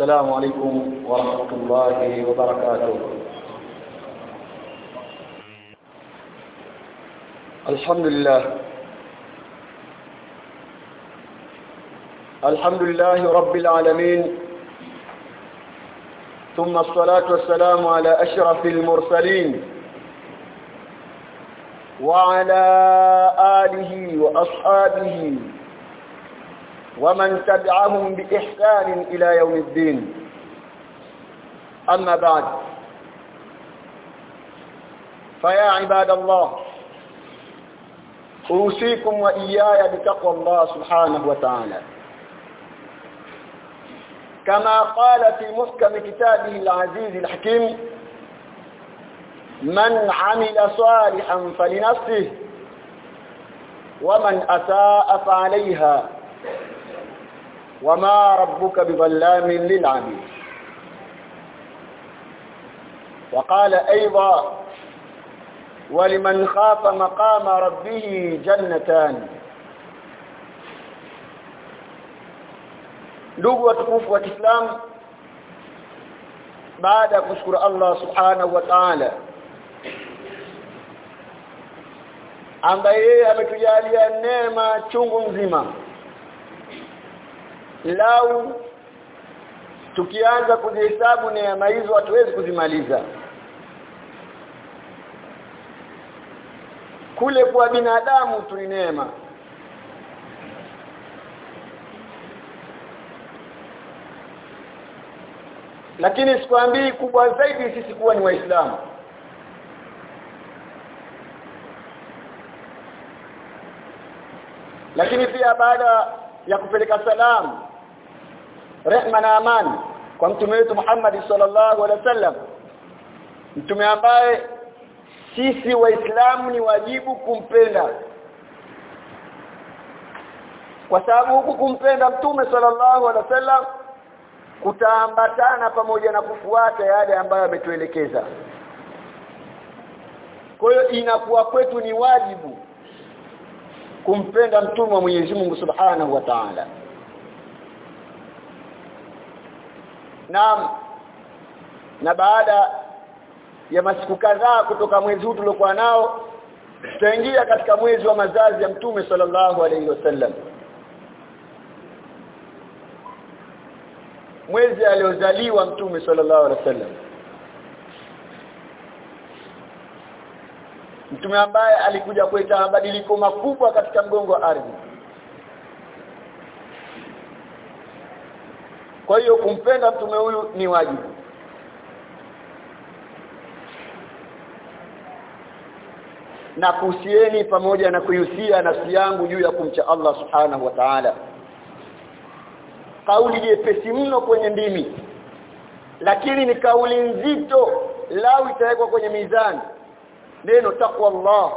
السلام عليكم ورحمة الله وبركاته. الحمد لله. الحمد لله رب العالمين. ثم الصلاة والسلام على أشرف المرسلين. وعلى آله وأصحابه ومن تبعهم بإحسان إلى يوم الدين. أما بعد فيا عباد الله أوصيكم وإياي بتقوى الله سبحانه وتعالى. كما قال في محكم كتابه العزيز الحكيم من عمل صالحا فلنفسه ومن أساء فعليها وما ربك بظلام للعبيد. وقال أيضا ولمن خاف مقام ربه جنتان. دغوا تكفوا وتسلام بعد أشكر الله سبحانه وتعالى. ambaye ametujalia neema chungu nzima lau tukianza kuzihesabu neema hizo hatuwezi kuzimaliza. Kule kwa binadamu tu neema. Lakini sikwambii kubwa zaidi sisi kuwa ni waislamu. Lakini pia baada ya kupeleka salamu rehma na amani kwa mtume wetu Muhammad sallallahu alaihi wasallam. Mtume ambaye sisi waislamu ni wajibu kumpenda. Kwa sababu huku kumpenda mtume sallallahu alaihi wasallam kutaambatana pamoja na kufuata yale ambayo ametuelekeza. Kwa hiyo inakuwa kwetu ni wajibu kumpenda mtume wa Mwenyezi Mungu Subhanahu wa Ta'ala Naam. Na baada ya masiku kadhaa kutoka mwezi huu tuliokuwa nao tutaingia katika mwezi wa mazazi ya mtume sallallahu alaihi wasallam. Mwezi aliozaliwa mtume sallallahu alaihi wasallam. Mtume ambaye alikuja kuleta mabadiliko makubwa katika mgongo wa ardhi kwa hiyo kumpenda mtume huyu ni wajibu. Na kuhusieni pamoja na kuihusia nafsi yangu juu ya kumcha Allah subhanahu wa ta'ala. Kauli jepesi mno kwenye ndimi. Lakini ni kauli nzito lao itawekwa kwenye mizani. Neno takwa Allah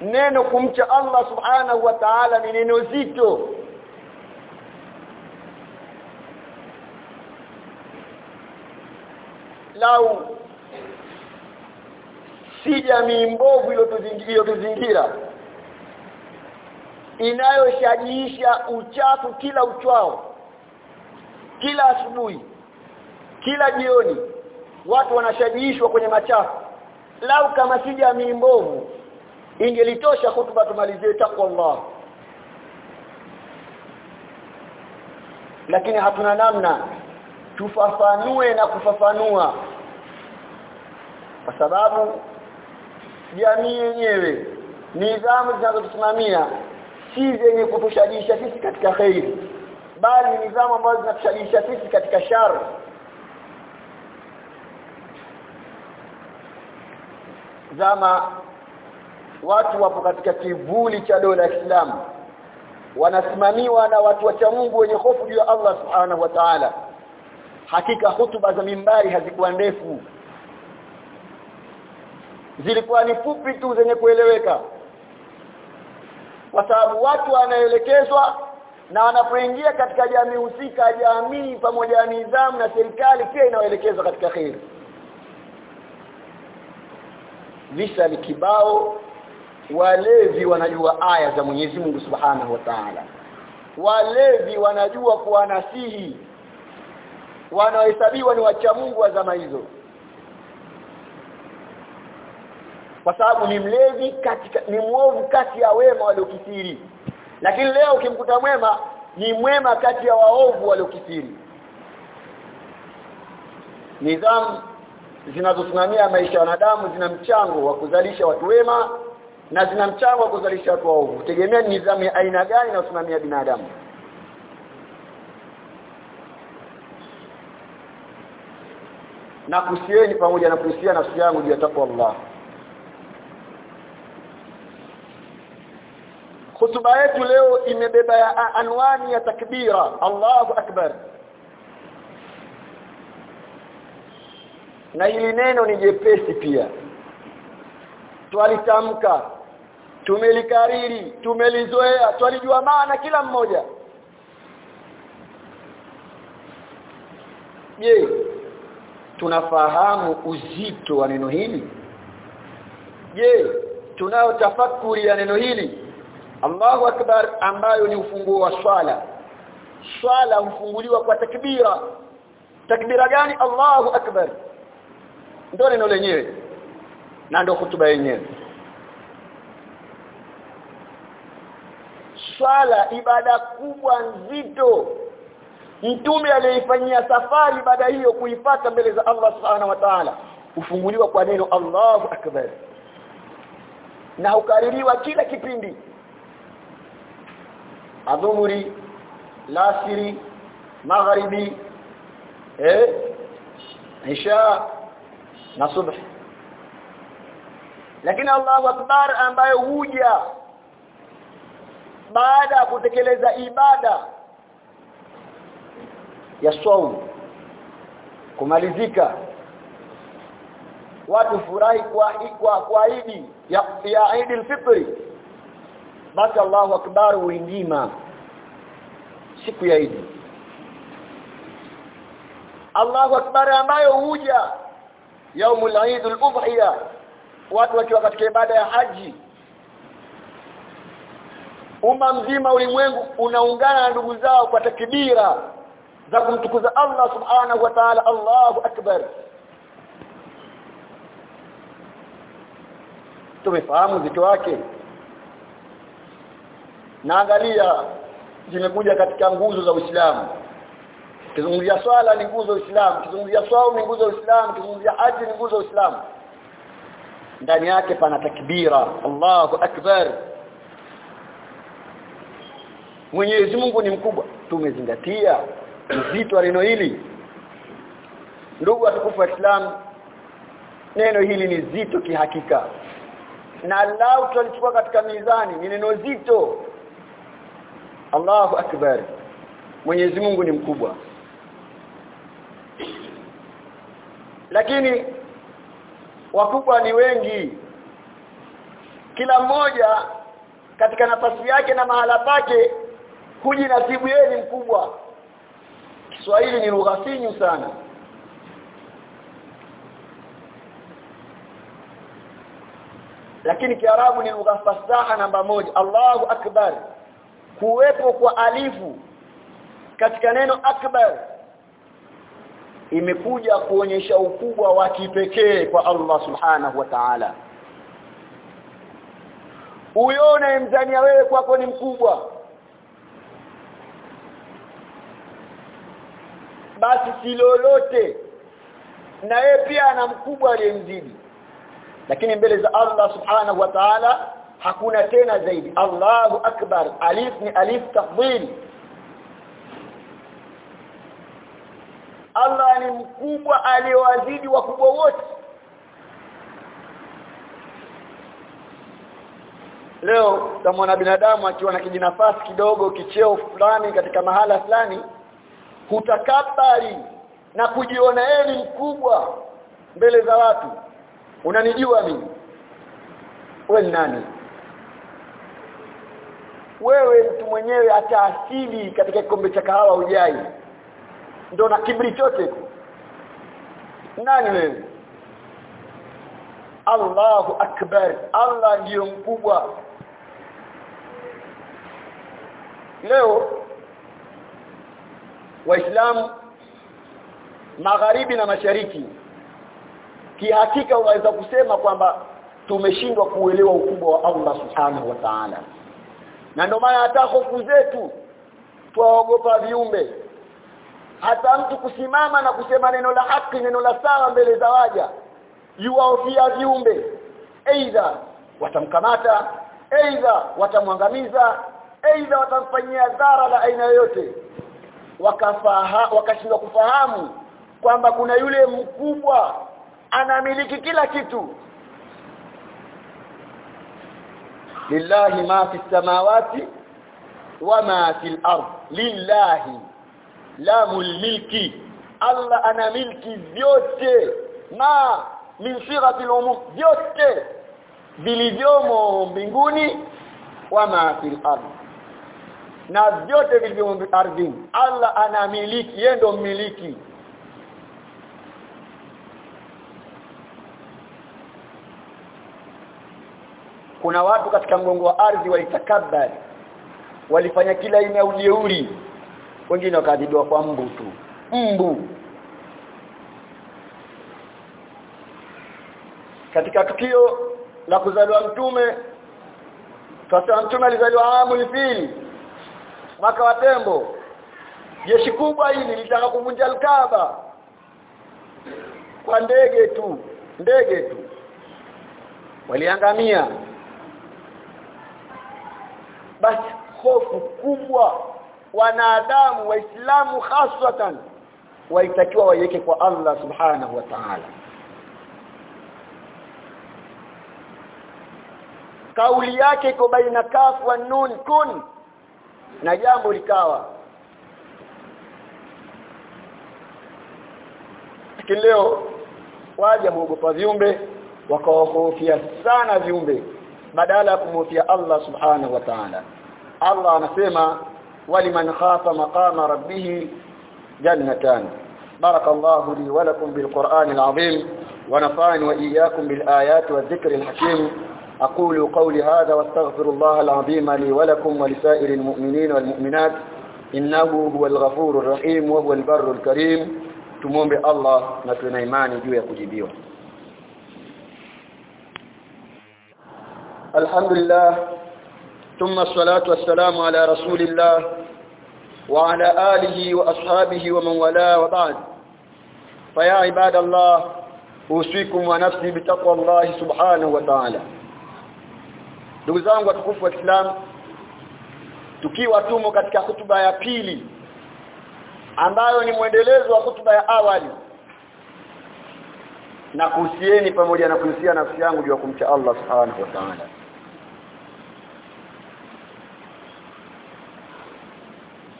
neno kumcha Allah subhanahu wa ta'ala ni neno zito. Lau si jamii mbovu iliyotuzingira inayoshajiisha uchafu kila uchwao kila asubuhi kila jioni watu wanashajiishwa kwenye machafu. Lau kama si jamii mbovu ingelitosha hutuba tumalizie takwa Allah lakini hatuna namna. Tufafanue na kufafanua. Kwa sababu jamii yenyewe nidhamu zinazotusimamia si zenye kutushajisha sisi katika khairi bali nidhamu ambazo zinatushajisha sisi katika shari zama watu wapo katika kivuli cha dola ya Kiislamu. Wanasimamiwa na watu wa Mungu wenye hofu juu ya Allah subhanahu wa ta'ala. Hakika hutuba za mimbari hazikuwa ndefu. Zilikuwa ni fupi tu zenye kueleweka. Kwa sababu watu wanaelekezwa na wanapoingia katika jamii husika jamii pamoja na nidhamu na serikali pia inawaelekezwa katika khair visa ni kibao walevi wanajua aya za Mwenyezi Mungu Subhanahu wa Ta'ala. Walevi wanajua kuwanasihi. Wanaohesabiwa ni wacha Mungu wa zama hizo. Kwa sababu ni mlevi katika ni mwovu kati ya wema waliokithiri. Lakini leo ukimkuta mwema ni mwema kati ya waovu waliokithiri. Nidhamu zinazosimamia maisha ya wanadamu zina mchango wa kuzalisha watu wema na zina mchango wa kuzalisha watu waovu. Tegemea nidhamu ya aina gani na usimamia binadamu. Na kusieni pamoja na kuhusia nafsi yangu juu ya takwa Allah. Hutuba yetu leo imebeba ya anwani ya takbira. Allahu akbar. Na hili neno ni jepesi pia. Twalitamka tumelikariri tumelizoea twalijua maana kila mmoja. Je tunafahamu uzito wa neno hili? Je tunayo tafakuri ya neno hili? Allahu akbar ambayo ni ufunguo wa swala. Swala hufunguliwa kwa takbira. Takbira gani? Allahu akbar. Ndio neno lenyewe. Na ndio hutuba yenyewe swala ibada kubwa nzito. Mtume aliyeifanyia safari baada hiyo kuipata mbele za Allah subhanahu wa ta'ala hufunguliwa kwa neno Allahu akbar. Na ukaririwa kila kipindi. Adhumuri lasiri magharibi eh isha na subhi lakini Allahu akbar ambayo huja baada ya kutekeleza ibada ya saumu kumalizika watu furahi kwa kwa, kwa idi ya, ya Eid al-Fitr. Basi Allahu akbar uingima siku ya Eid. Allahu akbar ambayo huja yaumul Eid al-Udhiya. Watu wakiwa katika ibada ya haji umma mzima ulimwengu unaungana na ndugu zao kwa takbira za kumtukuza Allah subhanahu wa ta'ala Allahu akbar. Tumefahamu zito wake. Naangalia zimekuja katika nguzo za Uislamu. Kizungumzia swala ni nguzo ya Uislamu kizungumzia swaumu ni nguzo ya Uislamu kizungumzia haji ni nguzo za Uislamu. Ndani yake pana takbira Allahu akbar Mwenyezi Mungu ni mkubwa. Tumezingatia uzito wa neno hili. Ndugu watukufu wa Islam neno hili ni zito kihakika. Na lao tutalichukua katika mizani ni neno zito. Allahu akbar. Mwenyezi Mungu ni mkubwa. Lakini wakubwa ni wengi. Kila mmoja katika nafasi yake na mahala pake hujinasibu yeye ni mkubwa. Kiswahili ni lugha finyu sana. Lakini Kiarabu ni lugha fasaha namba moja. Allahu akbar. Kuwepo kwa alifu katika neno akbar imekuja kuonyesha ukubwa wa kipekee kwa Allah subhanahu wa ta'ala. Uione mzania wewe kwako ni mkubwa basi si lolote na yeye pia ana mkubwa aliyemzidi lakini mbele za Allah subhanahu wa ta'ala hakuna tena zaidi. Allahu akbar alif ni alif tafdhil. Allah ni mkubwa aliyowazidi wakubwa wote. Leo kama binadamu akiwa na kijinafasi kidogo kicheo fulani katika mahala fulani hutakabari na kujiona yeye mkubwa mbele za watu. Unanijua mimi. Wewe ni nani? Wewe mtu mwenyewe hata asili katika kikombe cha kahawa ujai ndio na kibri chote nani wewe? Allahu akbar. Allah ndiyo mkubwa. Leo waislamu magharibi na mashariki kihakika unaweza kusema kwamba tumeshindwa kuelewa ukubwa wa Allah subhanahu wa ta'ala. Na ndio maana hata hofu zetu twaogopa viumbe. Hata mtu kusimama na kusema neno la haki neno la sawa mbele za waja yuwaofia viumbe. Aidha watamkamata aidha watamwangamiza aidha watamfanyia dhara la aina yoyote wakashindwa kufahamu kwamba kuna yule mkubwa anamiliki kila kitu. Lillahi ma fi samawati wama fil ard lillahi lamul milki Allah ana milki vyote. Ma min sighatil al-umum vyote vilivyomo mbinguni wa wama fil ard na vyote vilivyo ardhini. Allah anamiliki yeye ndo mmiliki. Kuna watu katika mgongo wa ardhi walitakabari walifanya kila aina ya ujeuri. Wengine wakadidwa kwa mbu tu mbu. Katika tukio la kuzaliwa mtume sasa mtume alizaliwa amu fil mwaka wa tembo. Jeshi kubwa hili litaka kuvunja alkaba. Kwa ndege tu ndege tu. Waliangamia. Basi hofu kubwa wanadamu waislamu haswatan waitakiwa waiweke kwa Allah subhanahu wa ta'ala. Kauli yake iko baina kafu wa nun kun na jambo likawa. Lakini leo waja muogopa viumbe wakawahofia sana viumbe badala ya kumhofia Allah subhanahu wa ta'ala. Allah anasema waliman khafa maqama rabbih jannatan. Barakallahu li wa lakum bil qur'anil azim wa iyyakum bil ayati hakim أقول قولي هذا واستغفر الله العظيم لي ولكم ولسائر المؤمنين والمؤمنات إنه هو الغفور الرحيم وهو البر الكريم. تمون بالله نتنى إيماني جوية كجيبيو الحمد لله ثم الصلاة والسلام على رسول الله وعلى آله وأصحابه ومن ولا وبعد. فيا عباد الله أوصيكم ونفسي بتقوى الله سبحانه وتعالى. Ndugu zangu watukufu wa Islam tukiwa tumo katika hutuba ya pili ambayo ni mwendelezo wa hutuba ya awali na kuhusieni pamoja na kuhusia nafsi yangu juu ya kumcha Allah subhanahu wa ta'ala.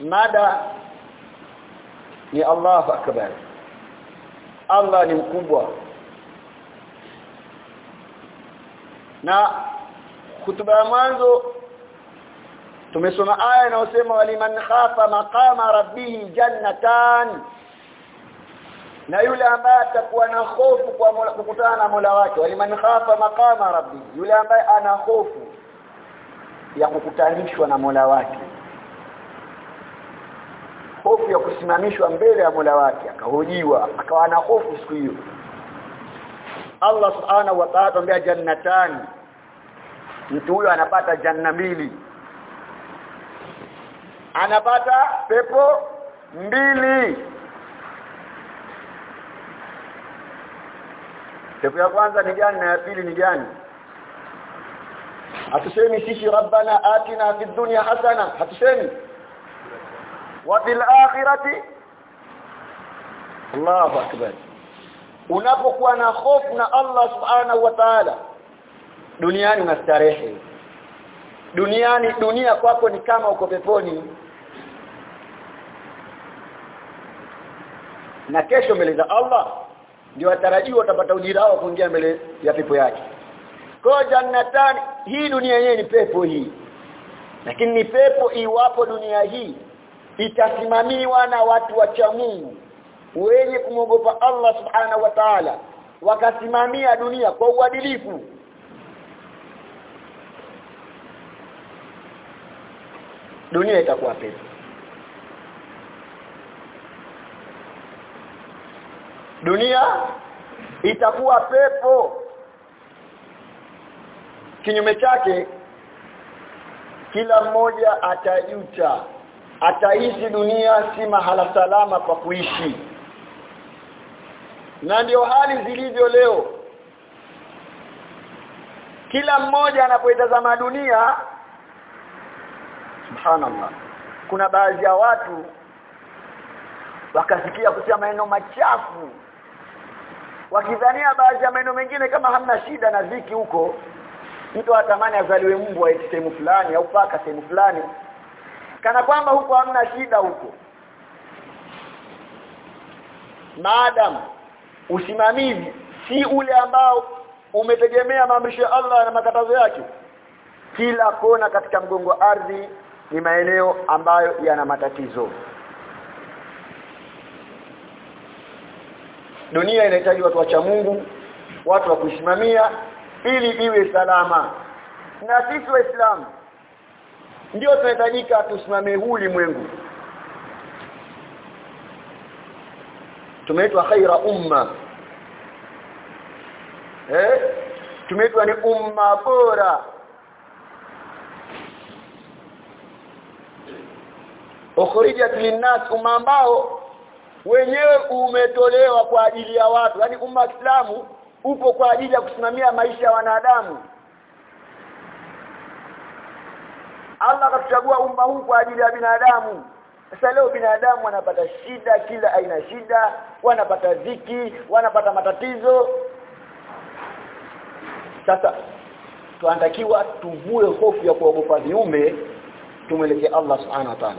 Mada ni Allah akbar. Allah ni mkubwa. Na hutuba ya mwanzo tumesoma aya inayosema waliman khafa maqama rabbihi jannatan na yule ambaye atakuwa na hofu kwa kukutana na Mola wake. Waliman khafa maqama rabbih yule ambaye ana hofu ya kukutanishwa na Mola wake. Hofu ya kusimamishwa mbele ya Mola wake akahojiwa akawa na hofu siku hiyo. Allah subhanahu wa ta'ala anambia jannatani mtu huyo anapata janna mbili. Anapata pepo mbili. Pepo ya kwanza ni gani na ya pili ni gani? Hatusemi sisi rabbana atina fid dunya hasana. Hatusemi. Wa fil akhirati. Allahu akbar. Unapokuwa na hofu na Allah subhanahu wa ta'ala duniani unastarehe duniani dunia kwako ni kama uko peponi. Na kesho mbele za Allah ndio watarajiwa utapata ujira wao kuingia mbele ya pepo yake. Kwa jannatani hii dunia yenyewe ni pepo hii. Lakini ni pepo iwapo dunia hii itasimamiwa na watu wacha Mungu wenye kumwogopa Allah subhanahu wa ta'ala wakasimamia dunia kwa uadilifu dunia itakuwa pepo. Dunia itakuwa pepo. Kinyume chake kila mmoja atajuta. Ataishi dunia si mahala salama kwa kuishi. Na ndio hali zilivyo leo. Kila mmoja anapoitazama dunia subhanallah. Kuna baadhi ya watu wakasikia kusema maneno machafu wakidhania baadhi ya maneno mengine kama hamna shida na ziki huko. Mtu atamani azaliwe mbwa eti sehemu fulani au paka sehemu fulani kana kwamba huko hamna shida huko. Maadam usimamizi si ule ambao umetegemea maamrisho ya Allah na makatazo yake. Kila kona katika mgongo ardhi ni maeneo ambayo yana matatizo. Dunia inahitaji watu wacha Mungu watu wa kuisimamia ili iwe salama. Na sisi waislamu ndio tunahitajika tusimame huu ulimwengu. Tumeitwa khaira umma. Eh? Tumeitwa ni umma bora ukhrijat linnas umma ambao wenyewe umetolewa kwa ajili ya watu. Yani umma Islamu upo kwa ajili ya kusimamia maisha ya wanadamu. Allah akachagua umma huu kwa ajili ya binadamu. Sasa leo binadamu wanapata shida kila aina shida wanapata dhiki wanapata matatizo. Sasa tuandakiwa tuvue hofu ya kuogopa viumbe tumwelekee Allah subhanahu wa ta'ala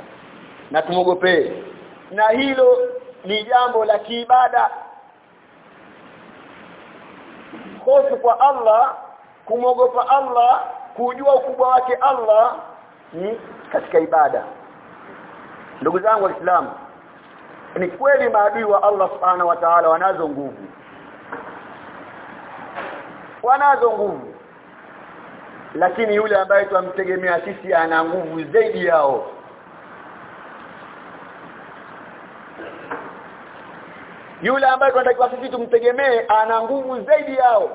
na tumogopee na hilo ni jambo la kiibada. Hofu kwa Allah kumogopa Allah kujua ukubwa wake Allah ni katika ibada. Ndugu zangu waislamu ni kweli maadui wa Allah subhanahu wa ta'ala wanazo nguvu. Wanazo nguvu. Lakini yule ambaye twamtegemea sisi ana nguvu zaidi yao yule ambaye tunatakiwa sisi tumtegemee ana nguvu zaidi yao.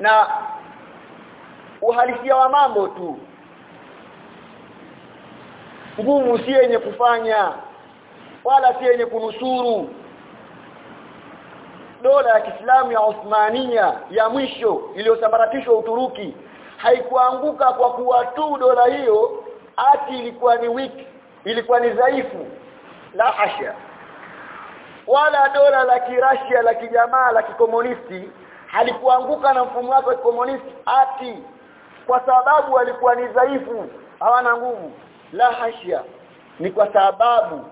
Na uhalisia wa mambo tu. Nguvu si yenye kufanya wala si yenye kunusuru. Dola ya Kiislamu ya Uthmania ya mwisho iliyosambaratishwa Uturuki haikuanguka kwa kuwa tu dola hiyo ati ilikuwa ni wiki ilikuwa ni dhaifu. La hasha. Wala dola la kirasia la kijamaa la kikomunisti halikuanguka na mfumo wake wa kikomunisti ati kwa sababu walikuwa ni dhaifu hawana nguvu. La hasha. Ni kwa sababu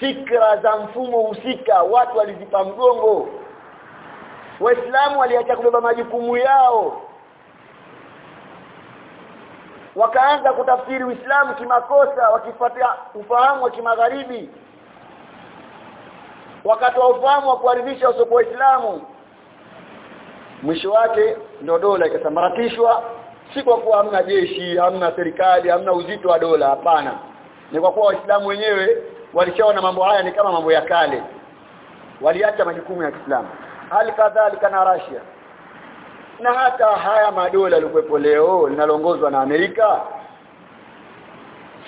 fikra za mfumo husika watu walizipa mgongo. Waislamu waliacha kubeba majukumu yao wakaanza kutafsiri Uislamu kimakosa wakifuatia ufahamu wa kimagharibi. Wakatoa ufahamu wa kuharibisha usopo wa Uislamu. Mwisho wake ndio dola ikasambaratishwa. Si kwa kuwa hamna jeshi hamna serikali hamna uzito wa dola hapana. Ni kwa kuwa waislamu wenyewe walishaona mambo haya ni kama mambo ya kale. Waliacha majukumu ya Kiislamu. Hali kadhalika na Russia na hata haya madola yalikuwepo leo linaloongozwa na Amerika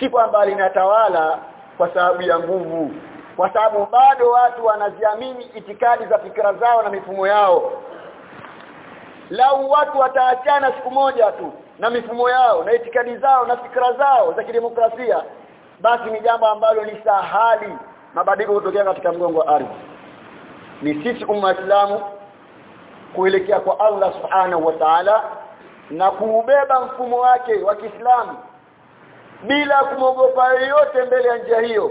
si kwamba linatawala kwa sababu ya nguvu kwa sababu bado watu wanaziamini itikadi za fikra zao na mifumo yao. Lau watu wataachana siku moja tu na mifumo yao na itikadi zao na fikra zao za kidemokrasia basi ni jambo ambalo ni sahali. Mabadiliko kutokea katika mgongo wa ardhi. Ni sisi umma Islamu kuelekea kwa Allah subhanahu wa ta'ala na kuubeba mfumo wake wa Kiislamu bila kumogopa yoyote mbele ya njia hiyo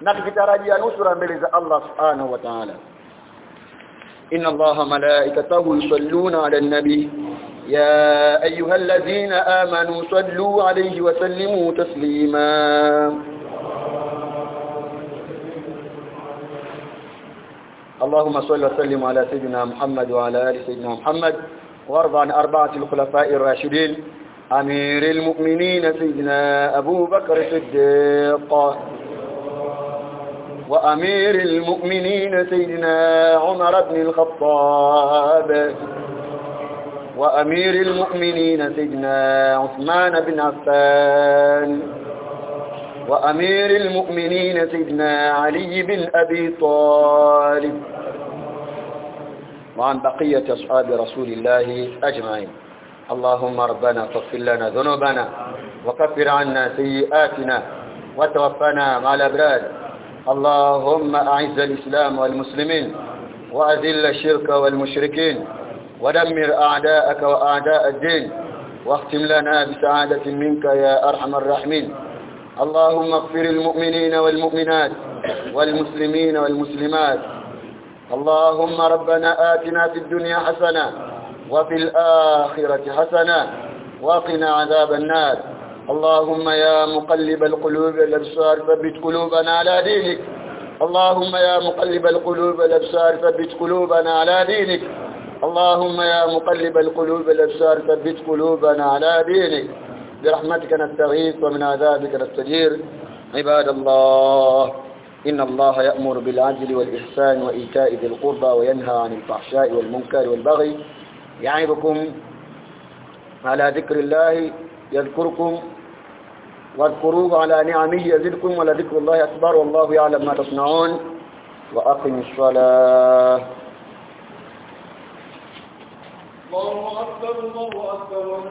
na tukitarajia nusura mbele za Allah subhanahu wa ta'ala إن الله ملائكته يصلون على النبي يا أيها الذين آمنوا صلوا عليه وسلموا تسليما اللهم صل وسلم على سيدنا محمد وعلى آل سيدنا محمد وارض عن أربعة الخلفاء الراشدين. أمير المؤمنين سيدنا أبو بكر الصديق وأمير المؤمنين سيدنا عمر بن الخطاب. وأمير المؤمنين سيدنا عثمان بن عفان. وأمير المؤمنين سيدنا علي بن أبي طالب. وعن بقية أصحاب رسول الله أجمعين. اللهم ربنا فاغفر لنا ذنوبنا وكفر عنا سيئاتنا وتوفنا مع الأبرار. اللهم أعز الإسلام والمسلمين وأذل الشرك والمشركين ودمر أعداءك وأعداء الدين واختم لنا بسعادة منك يا أرحم الراحمين. اللهم اغفر المؤمنين والمؤمنات والمسلمين والمسلمات اللهم ربنا آتنا في الدنيا حسنة وفي الآخرة حسنة وقنا عذاب النار. اللهم يا مقلب القلوب والابصار ثبت قلوبنا على دينك. اللهم يا مقلب القلوب والابصار ثبت قلوبنا على دينك. اللهم يا مقلب القلوب والابصار ثبت قلوبنا على دينك. برحمتك نستغيث ومن عذابك نستجير. عباد الله. إن الله يأمر بالعدل والإحسان وإيتاء ذي القربى وينهى عن الفحشاء والمنكر والبغي يعظكم على ذكر الله يذكركم واذكروه على نعمه يزدكم ولذكر الله أكبر والله يعلم ما تصنعون وأقم الصلاة. الله أكبر الله أكبر.